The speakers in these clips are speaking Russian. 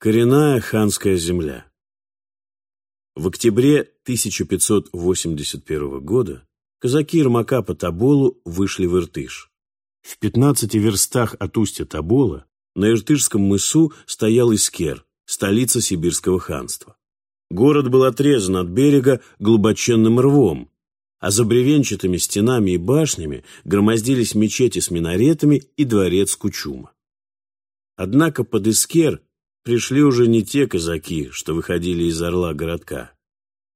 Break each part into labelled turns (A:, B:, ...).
A: Коренная ханская земля. В октябре 1581 года казаки Ермака по Тоболу вышли в Иртыш. В 15 верстах от устья Тобола на Иртышском мысу стоял Искер, столица Сибирского ханства. Город был отрезан от берега глубоченным рвом, а за бревенчатыми стенами и башнями громоздились мечети с минаретами и дворец Кучума. Однако под Искер пришли уже не те казаки, что выходили из орла городка.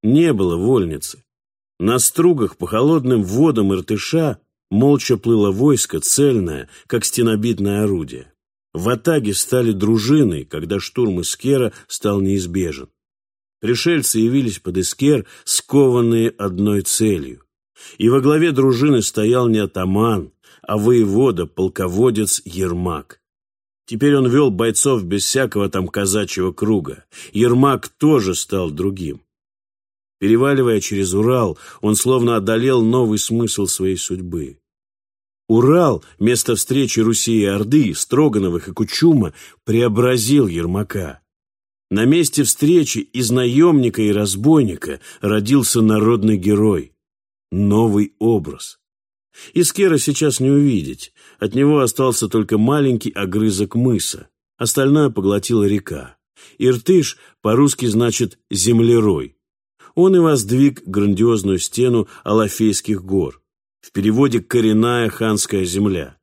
A: Не было вольницы. На стругах по холодным водам Иртыша молча плыло войско, цельное, как стенобитное орудие. В Атаге стали дружины, когда штурм Искера стал неизбежен. Пришельцы явились под Искер, скованные одной целью. И во главе дружины стоял не атаман, а воевода, полководец Ермак. Теперь он вел бойцов без всякого там казачьего круга. Ермак тоже стал другим. Переваливая через Урал, он словно одолел новый смысл своей судьбы. Урал, место встречи Руси и Орды, Строгановых и Кучума, преобразил Ермака. На месте встречи из наемника и разбойника родился народный герой. Новый образ. Искера сейчас не увидеть. От него остался только маленький огрызок мыса. Остальное поглотила река. Иртыш по-русски значит «землерой». Он и воздвиг грандиозную стену Алафейских гор. В переводе «коренная ханская земля».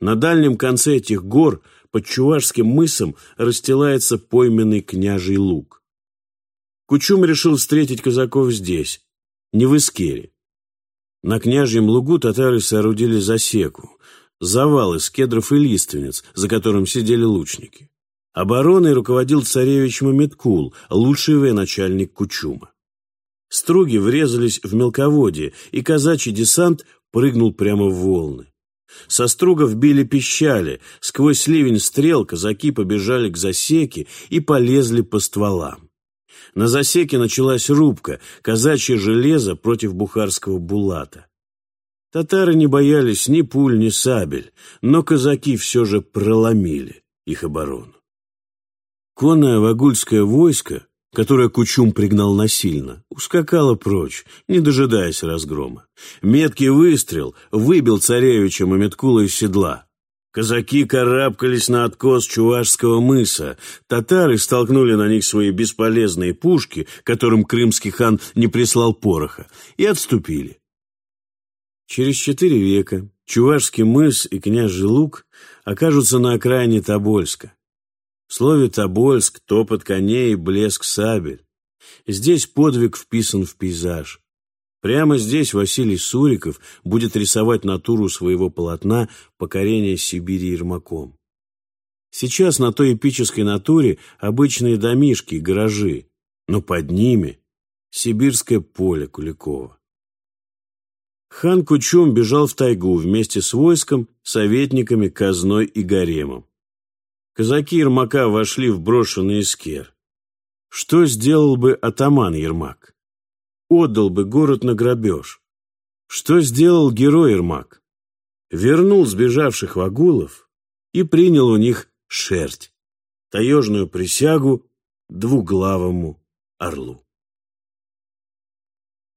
A: На дальнем конце этих гор под Чувашским мысом расстилается пойменный княжий луг. Кучум решил встретить казаков здесь, не в Искере. На княжьем лугу татары соорудили засеку, завал из кедров и лиственниц, за которым сидели лучники. Обороной руководил царевич Мамедкул, лучший военачальник Кучума. Струги врезались в мелководье, и казачий десант прыгнул прямо в волны. Со стругов били пищали, сквозь ливень стрел казаки побежали к засеке и полезли по стволам. На засеке началась рубка, казачье железо против бухарского булата. Татары не боялись ни пуль, ни сабель, но казаки все же проломили их оборону. Конное вагульское войско, которое Кучум пригнал насильно, ускакало прочь, не дожидаясь разгрома. Меткий выстрел выбил царевича Мамедкула из седла. Казаки карабкались на откос Чувашского мыса. Татары столкнули на них свои бесполезные пушки, которым крымский хан не прислал пороха, и отступили. Через четыре века Чувашский мыс и княжий луг окажутся на окраине Тобольска. В слове «Тобольск» топот коней и блеск сабель. Здесь подвиг вписан в пейзаж. Прямо здесь Василий Суриков будет рисовать натуру своего полотна «Покорение Сибири Ермаком». Сейчас на той эпической натуре обычные домишки и гаражи, но под ними сибирское поле Куликова. Хан Кучум бежал в тайгу вместе с войском, советниками, казной и гаремом. Казаки Ермака вошли в брошенный эскер. Что сделал бы атаман Ермак? Отдал бы город на грабеж. Что сделал герой Ермак? Вернул сбежавших вагулов и принял у них шерсть, таежную присягу двуглавому орлу.